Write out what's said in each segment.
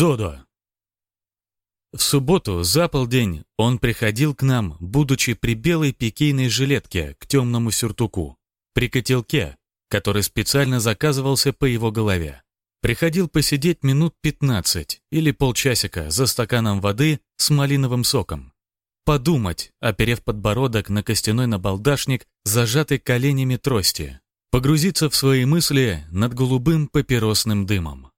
Додо. В субботу за полдень он приходил к нам, будучи при белой пикейной жилетке к темному сюртуку, при котелке, который специально заказывался по его голове. Приходил посидеть минут 15 или полчасика за стаканом воды с малиновым соком. Подумать, оперев подбородок на костяной набалдашник, зажатый коленями трости. Погрузиться в свои мысли над голубым папиросным дымом.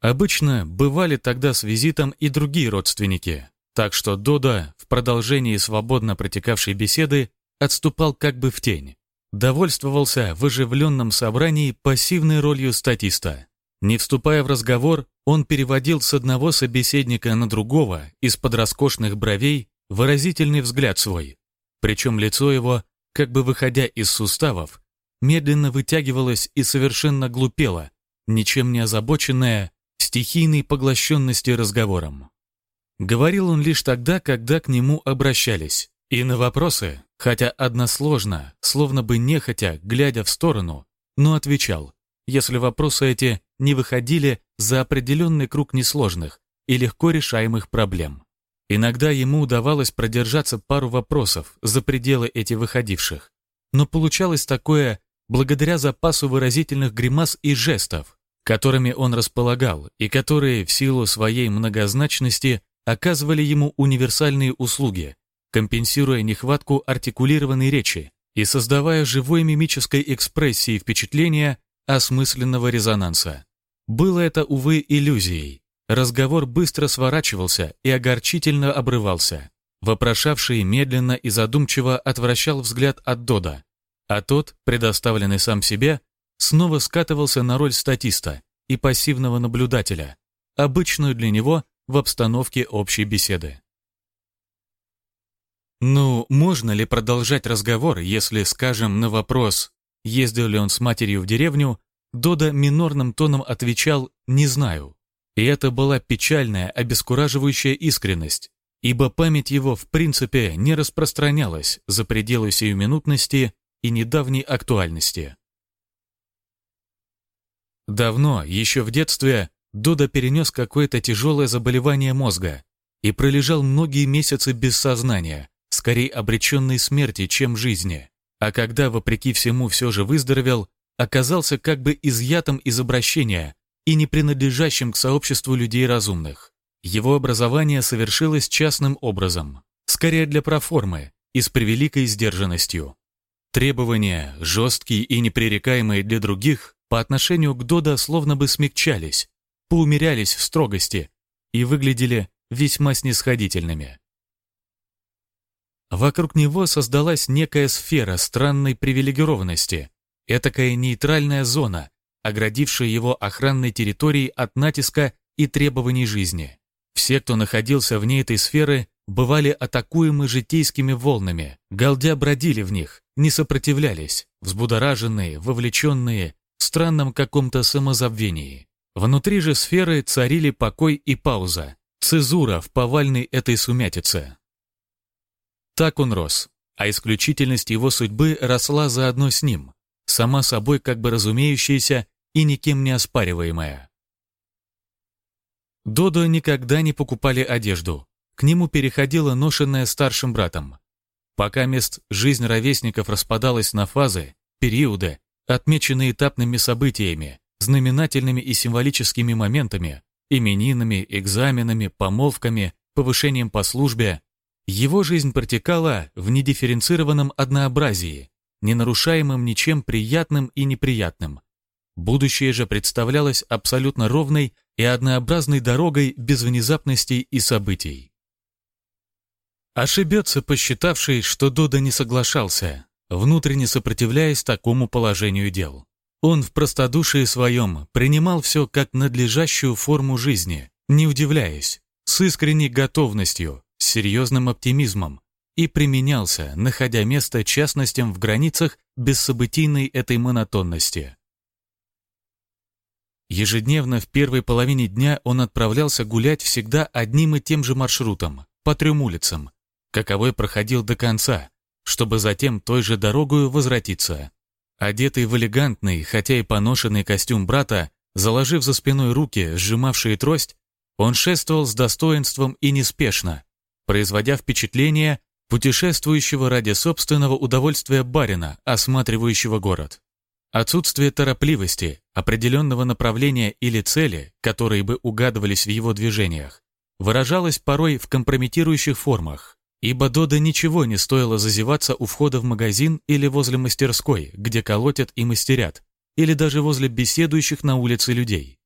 Обычно бывали тогда с визитом и другие родственники, так что Дода в продолжении свободно протекавшей беседы отступал как бы в тень. Довольствовался в оживленном собрании пассивной ролью статиста. Не вступая в разговор, он переводил с одного собеседника на другого из-под роскошных бровей выразительный взгляд свой. Причем лицо его, как бы выходя из суставов, медленно вытягивалось и совершенно глупело, ничем не озабоченное, стихийной поглощенности разговором. Говорил он лишь тогда, когда к нему обращались, и на вопросы, хотя односложно, словно бы нехотя, глядя в сторону, но отвечал, если вопросы эти не выходили за определенный круг несложных и легко решаемых проблем. Иногда ему удавалось продержаться пару вопросов за пределы этих выходивших, но получалось такое благодаря запасу выразительных гримас и жестов, которыми он располагал и которые в силу своей многозначности оказывали ему универсальные услуги, компенсируя нехватку артикулированной речи и создавая живой мимической экспрессии впечатления осмысленного резонанса. Было это, увы, иллюзией. Разговор быстро сворачивался и огорчительно обрывался. Вопрошавший медленно и задумчиво отвращал взгляд от Дода, а тот, предоставленный сам себе, снова скатывался на роль статиста и пассивного наблюдателя, обычную для него в обстановке общей беседы. Ну, можно ли продолжать разговор, если, скажем, на вопрос, ездил ли он с матерью в деревню, Дода минорным тоном отвечал «не знаю». И это была печальная, обескураживающая искренность, ибо память его в принципе не распространялась за пределы сиюминутности и недавней актуальности. Давно, еще в детстве, Дуда перенес какое-то тяжелое заболевание мозга и пролежал многие месяцы без сознания, скорее обреченный смерти, чем жизни. А когда, вопреки всему, все же выздоровел, оказался как бы изъятым из обращения и не принадлежащим к сообществу людей разумных. Его образование совершилось частным образом, скорее для проформы и с превеликой сдержанностью. Требования, жесткие и непререкаемые для других, по отношению к Дода словно бы смягчались, поумерялись в строгости и выглядели весьма снисходительными. Вокруг него создалась некая сфера странной привилегированности, этакая нейтральная зона, оградившая его охранной территорией от натиска и требований жизни. Все, кто находился вне этой сферы, бывали атакуемы житейскими волнами, галдя бродили в них, не сопротивлялись, взбудораженные, вовлеченные, странном каком-то самозабвении. Внутри же сферы царили покой и пауза, цезура в повальной этой сумятице. Так он рос, а исключительность его судьбы росла заодно с ним, сама собой как бы разумеющаяся и никем не оспариваемая. Додо никогда не покупали одежду, к нему переходила ношенная старшим братом. Пока мест жизнь ровесников распадалась на фазы, периоды, отмеченные этапными событиями, знаменательными и символическими моментами, именинами, экзаменами, помолвками, повышением по службе, его жизнь протекала в недифференцированном однообразии, не нарушаемым ничем приятным и неприятным. Будущее же представлялось абсолютно ровной и однообразной дорогой без внезапностей и событий. Ошибется, посчитавший, что Дода не соглашался, внутренне сопротивляясь такому положению дел. Он в простодушии своем принимал все как надлежащую форму жизни, не удивляясь, с искренней готовностью, с серьезным оптимизмом, и применялся, находя место частностям в границах бессобытийной этой монотонности. Ежедневно в первой половине дня он отправлялся гулять всегда одним и тем же маршрутом, по трем улицам, каковой проходил до конца, чтобы затем той же дорогою возвратиться. Одетый в элегантный, хотя и поношенный костюм брата, Заложив за спиной руки, сжимавшие трость, он шествовал с достоинством и неспешно, производя впечатление путешествующего ради собственного удовольствия барина, осматривающего город. Отсутствие торопливости, определенного направления или цели, которые бы угадывались в его движениях, выражалось порой в компрометирующих формах, ибо Дода ничего не стоило зазеваться у входа в магазин или возле мастерской, где колотят и мастерят, или даже возле беседующих на улице людей.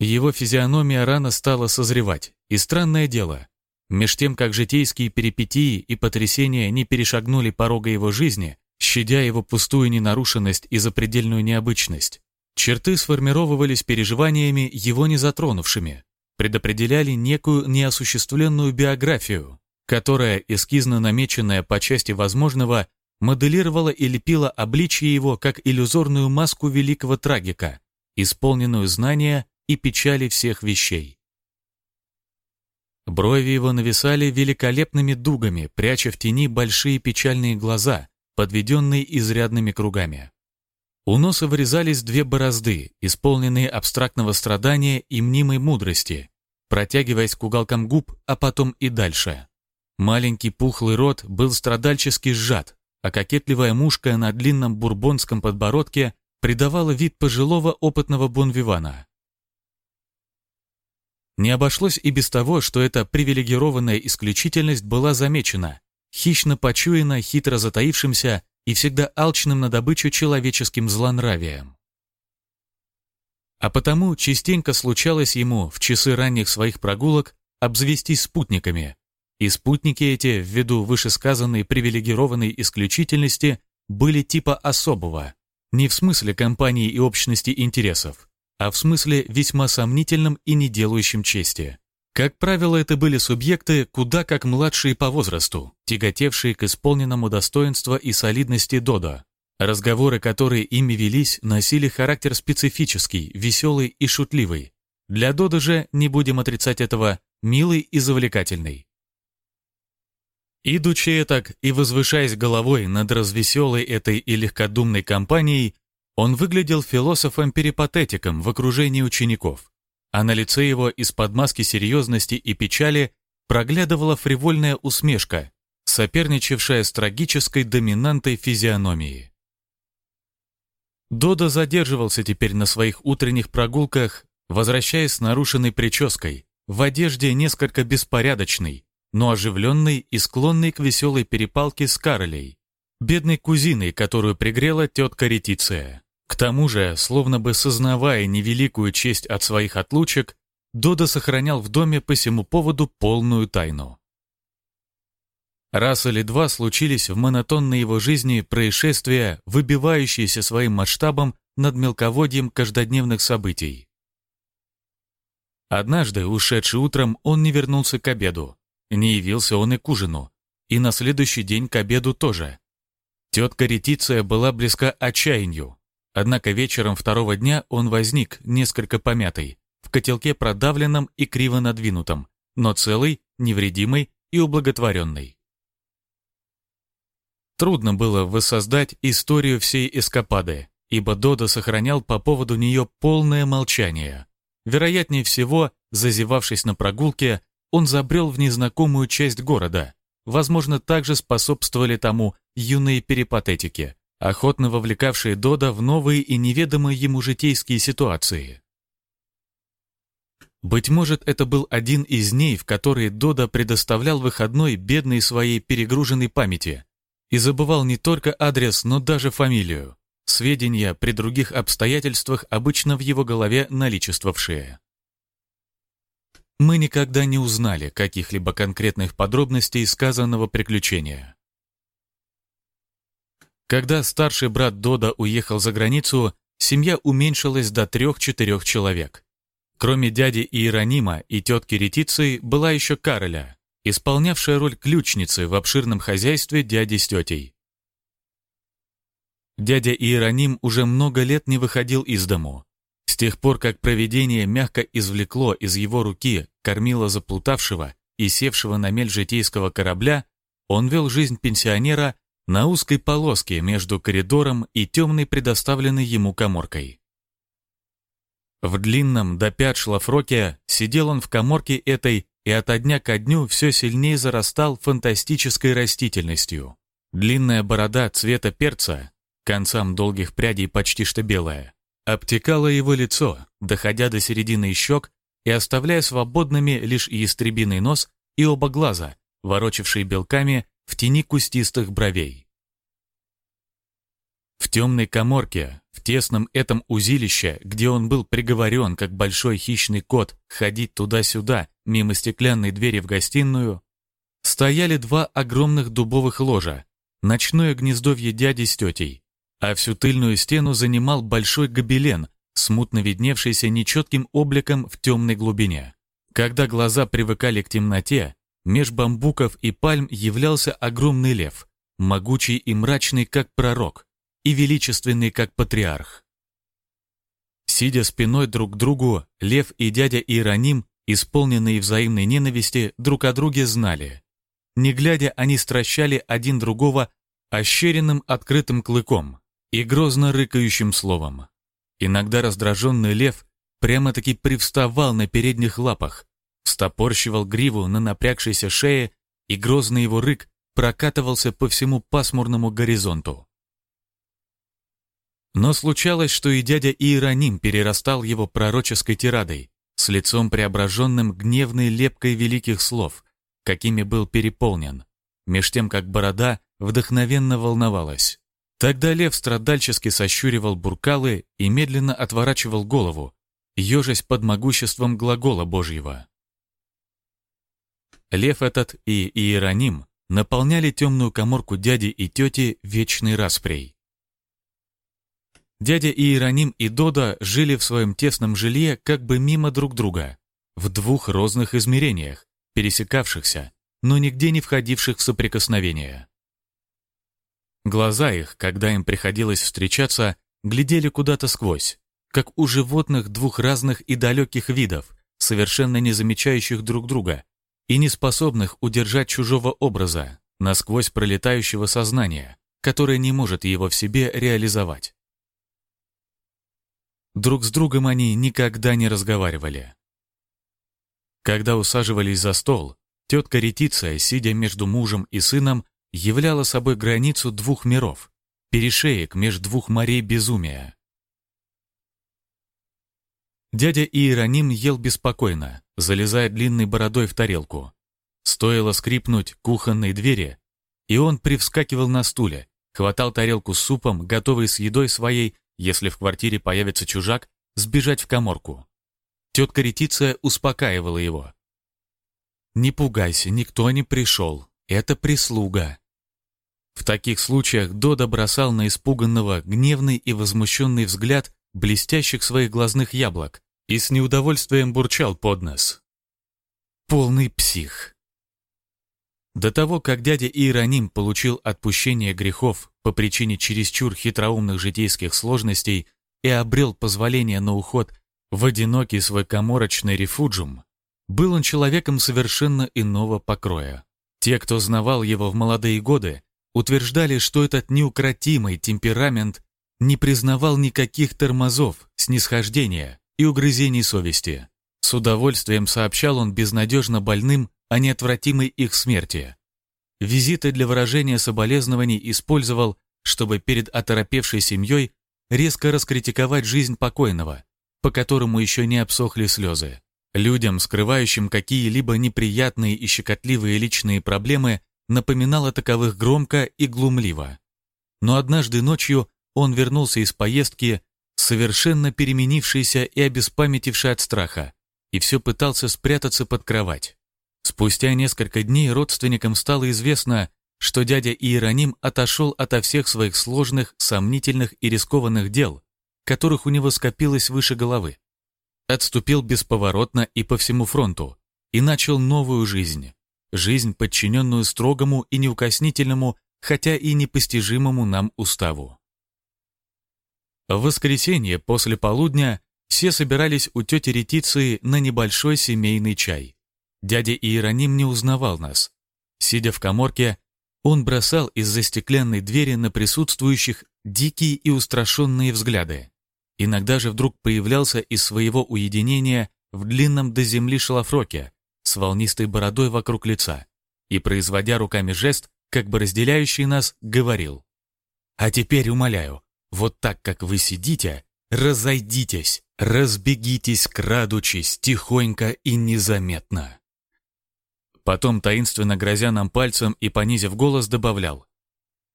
Его физиономия рано стала созревать, и странное дело, меж тем, как житейские перипетии и потрясения не перешагнули порога его жизни, щадя его пустую ненарушенность и запредельную необычность, черты сформировывались переживаниями, его не затронувшими, предопределяли некую неосуществленную биографию, которая, эскизно намеченная по части возможного, моделировала и лепила обличье его как иллюзорную маску великого трагика, исполненную знания и печали всех вещей. Брови его нависали великолепными дугами, пряча в тени большие печальные глаза, подведенные изрядными кругами. У носа вырезались две борозды, исполненные абстрактного страдания и мнимой мудрости, протягиваясь к уголкам губ, а потом и дальше. Маленький пухлый рот был страдальчески сжат, а кокетливая мушка на длинном бурбонском подбородке придавала вид пожилого опытного бонвивана. Не обошлось и без того, что эта привилегированная исключительность была замечена, хищно почуяна хитро затаившимся и всегда алчным на добычу человеческим злонравием. А потому частенько случалось ему в часы ранних своих прогулок обзавестись спутниками, и спутники эти, ввиду вышесказанной привилегированной исключительности, были типа особого, не в смысле компании и общности интересов, а в смысле весьма сомнительном и не делающем чести. Как правило, это были субъекты куда как младшие по возрасту, тяготевшие к исполненному достоинства и солидности Дода. Разговоры, которые ими велись, носили характер специфический, веселый и шутливый. Для Дода же, не будем отрицать этого, милый и завлекательный. Идучи так и возвышаясь головой над развеселой этой и легкодумной компанией, он выглядел философом-перипатетиком в окружении учеников, а на лице его из-под маски серьезности и печали проглядывала фривольная усмешка, соперничавшая с трагической доминантой физиономии. Додо задерживался теперь на своих утренних прогулках, возвращаясь с нарушенной прической, в одежде несколько беспорядочной, но оживленный и склонный к веселой перепалке с Каролей, бедной кузиной, которую пригрела тетка Ретиция. К тому же, словно бы сознавая невеликую честь от своих отлучек, Додо сохранял в доме по всему поводу полную тайну. Раз или два случились в монотонной его жизни происшествия, выбивающиеся своим масштабом над мелководьем каждодневных событий. Однажды, ушедший утром, он не вернулся к обеду. Не явился он и к ужину. И на следующий день к обеду тоже. Тетка Ретиция была близка отчаянию. Однако вечером второго дня он возник, несколько помятый, в котелке продавленном и криво надвинутом, но целый, невредимый и ублаготворенный. Трудно было воссоздать историю всей эскапады, ибо Додо сохранял по поводу нее полное молчание. Вероятнее всего, зазевавшись на прогулке, он забрел в незнакомую часть города. Возможно, также способствовали тому юные перипатетики, охотно вовлекавшие Дода в новые и неведомые ему житейские ситуации. Быть может, это был один из дней, в которые Дода предоставлял выходной бедной своей перегруженной памяти и забывал не только адрес, но даже фамилию, сведения при других обстоятельствах обычно в его голове наличествовавшие. Мы никогда не узнали каких-либо конкретных подробностей сказанного приключения. Когда старший брат Дода уехал за границу, семья уменьшилась до трех-четырех человек. Кроме дяди Иеронима и тетки Ретиции была еще Кароля, исполнявшая роль ключницы в обширном хозяйстве дяди с тетей. Дядя Иероним уже много лет не выходил из дому, с тех пор, как провидение мягко извлекло из его руки кормила заплутавшего и севшего на мель житейского корабля, он вел жизнь пенсионера на узкой полоске между коридором и темной предоставленной ему коморкой. В длинном до пят шлафроке сидел он в коморке этой и ото дня ко дню все сильнее зарастал фантастической растительностью. Длинная борода цвета перца, концам долгих прядей почти что белая, обтекала его лицо, доходя до середины щек и оставляя свободными лишь ястребиный нос и оба глаза, ворочавшие белками в тени кустистых бровей. В темной коморке, в тесном этом узилище, где он был приговорен, как большой хищный кот, ходить туда-сюда, мимо стеклянной двери в гостиную, стояли два огромных дубовых ложа, ночное гнездовье дяди с тетей, а всю тыльную стену занимал большой гобелен, смутно видневшийся нечетким обликом в темной глубине. Когда глаза привыкали к темноте, меж бамбуков и пальм являлся огромный лев, могучий и мрачный, как пророк, и величественный, как патриарх. Сидя спиной друг к другу, лев и дядя Иероним, исполненные взаимной ненависти, друг о друге знали. Не глядя, они стращали один другого ощеренным открытым клыком и грозно рыкающим словом. Иногда раздраженный лев прямо-таки привставал на передних лапах, встопорщивал гриву на напрягшейся шее, и грозный его рык прокатывался по всему пасмурному горизонту. Но случалось, что и дядя Иероним перерастал его пророческой тирадой, с лицом преображенным гневной лепкой великих слов, какими был переполнен, меж тем, как борода вдохновенно волновалась. Тогда лев страдальчески сощуривал буркалы и медленно отворачивал голову, ежась под могуществом глагола Божьего. Лев этот и Иероним наполняли темную коморку дяди и тети вечной распрей. Дядя Иероним и Дода жили в своем тесном жилье как бы мимо друг друга, в двух разных измерениях, пересекавшихся, но нигде не входивших в соприкосновение. Глаза их, когда им приходилось встречаться, глядели куда-то сквозь, как у животных двух разных и далеких видов, совершенно не замечающих друг друга, и не способных удержать чужого образа, насквозь пролетающего сознания, которое не может его в себе реализовать. Друг с другом они никогда не разговаривали. Когда усаживались за стол, тетка Ретиция, сидя между мужем и сыном, являла собой границу двух миров, перешеек между двух морей безумия. Дядя Иероним ел беспокойно, залезая длинной бородой в тарелку. Стоило скрипнуть кухонной двери, и он привскакивал на стуле, хватал тарелку с супом, готовый с едой своей, если в квартире появится чужак, сбежать в коморку. Тетка Ретиция успокаивала его. «Не пугайся, никто не пришел. Это прислуга». В таких случаях Дода бросал на испуганного гневный и возмущенный взгляд блестящих своих глазных яблок и с неудовольствием бурчал под нос. Полный псих. До того, как дядя Иероним получил отпущение грехов по причине чересчур хитроумных житейских сложностей и обрел позволение на уход в одинокий свой коморочный рефуджум, был он человеком совершенно иного покроя. Те, кто знавал его в молодые годы, утверждали, что этот неукротимый темперамент не признавал никаких тормозов, снисхождения и угрызений совести. С удовольствием сообщал он безнадежно больным о неотвратимой их смерти. Визиты для выражения соболезнований использовал, чтобы перед оторопевшей семьей резко раскритиковать жизнь покойного, по которому еще не обсохли слезы. Людям, скрывающим какие-либо неприятные и щекотливые личные проблемы, напоминал о таковых громко и глумливо. Но однажды ночью он вернулся из поездки, совершенно переменившийся и обеспамятивший от страха, и все пытался спрятаться под кровать. Спустя несколько дней родственникам стало известно, что дядя Иероним отошел ото всех своих сложных, сомнительных и рискованных дел, которых у него скопилось выше головы. Отступил бесповоротно и по всему фронту и начал новую жизнь. Жизнь, подчиненную строгому и неукоснительному, хотя и непостижимому нам уставу. В воскресенье после полудня все собирались у тети Ретиции на небольшой семейный чай. Дядя Иероним не узнавал нас. Сидя в коморке, он бросал из-за стеклянной двери на присутствующих дикие и устрашенные взгляды. Иногда же вдруг появлялся из своего уединения в длинном до земли шалафроке с волнистой бородой вокруг лица и, производя руками жест, как бы разделяющий нас, говорил. «А теперь умоляю, вот так, как вы сидите, разойдитесь, разбегитесь, крадучись, тихонько и незаметно». Потом, таинственно грозя нам пальцем и понизив голос, добавлял.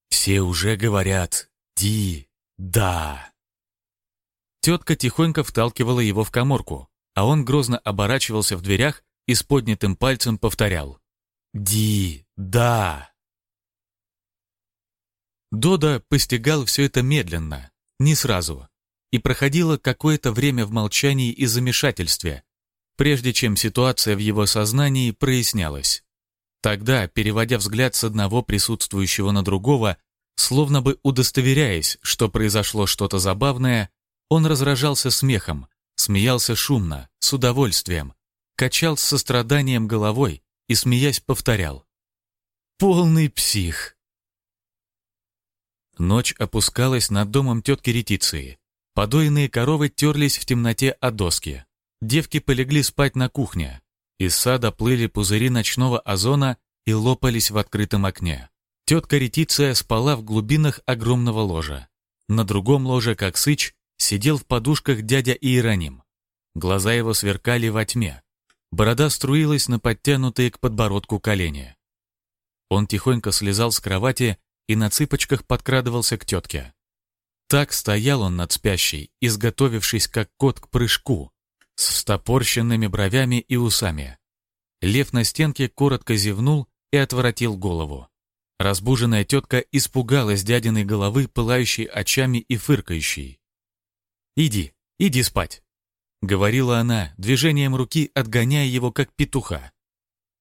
«Все уже говорят «ди», «да». Тетка тихонько вталкивала его в коморку, а он грозно оборачивался в дверях и с поднятым пальцем повторял «Ди, да». Дода постигал все это медленно, не сразу, и проходило какое-то время в молчании и замешательстве, прежде чем ситуация в его сознании прояснялась. Тогда, переводя взгляд с одного присутствующего на другого, словно бы удостоверяясь, что произошло что-то забавное, он разражался смехом, смеялся шумно, с удовольствием, качал с состраданием головой и, смеясь, повторял. «Полный псих!» Ночь опускалась над домом тетки Ретиции. Подоенные коровы терлись в темноте о доски. Девки полегли спать на кухне. Из сада плыли пузыри ночного озона и лопались в открытом окне. Тетка Ретиция спала в глубинах огромного ложа. На другом ложе, как сыч, сидел в подушках дядя Иероним. Глаза его сверкали во тьме. Борода струилась на подтянутые к подбородку колени. Он тихонько слезал с кровати и на цыпочках подкрадывался к тетке. Так стоял он над спящей, изготовившись как кот к прыжку, с встопорщенными бровями и усами. Лев на стенке коротко зевнул и отворотил голову. Разбуженная тетка испугалась дядиной головы, пылающей очами и фыркающей. «Иди, иди спать», — говорила она, движением руки отгоняя его, как петуха.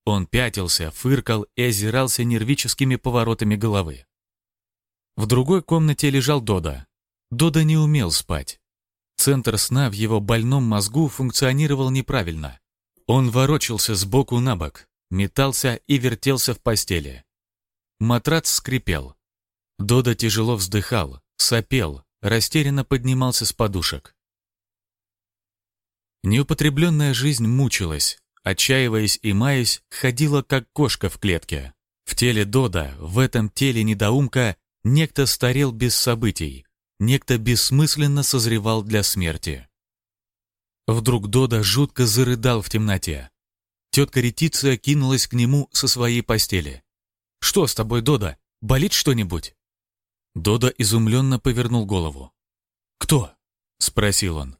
Он пятился, фыркал и озирался нервическими поворотами головы. В другой комнате лежал Дода. Дода не умел спать. Центр сна в его больном мозгу функционировал неправильно. Он ворочался с боку на бок, метался и вертелся в постели. Матрац скрипел. Дода тяжело вздыхал, сопел, растерянно поднимался с подушек. Неупотребленная жизнь мучилась, отчаиваясь и маясь, ходила как кошка в клетке. В теле Дода, в этом теле недоумка, некто старел без событий, Некто бессмысленно созревал для смерти. Вдруг Дода жутко зарыдал в темноте. Тетка Ретиция кинулась к нему со своей постели. «Что с тобой, Дода? Болит что-нибудь?» Дода изумленно повернул голову. «Кто?» — спросил он.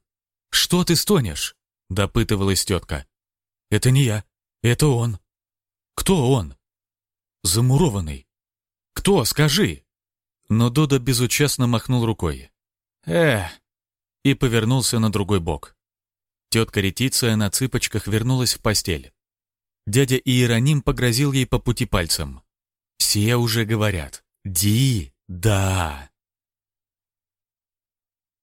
«Что ты стонешь?» — допытывалась тетка. «Это не я, это он». «Кто он?» «Замурованный». «Кто, скажи?» Но Дода безучастно махнул рукой. «Эх!» и повернулся на другой бок. Тетка Ретиция на цыпочках вернулась в постель. Дядя Иероним погрозил ей по пути пальцем. «Все уже говорят. Ди, да!»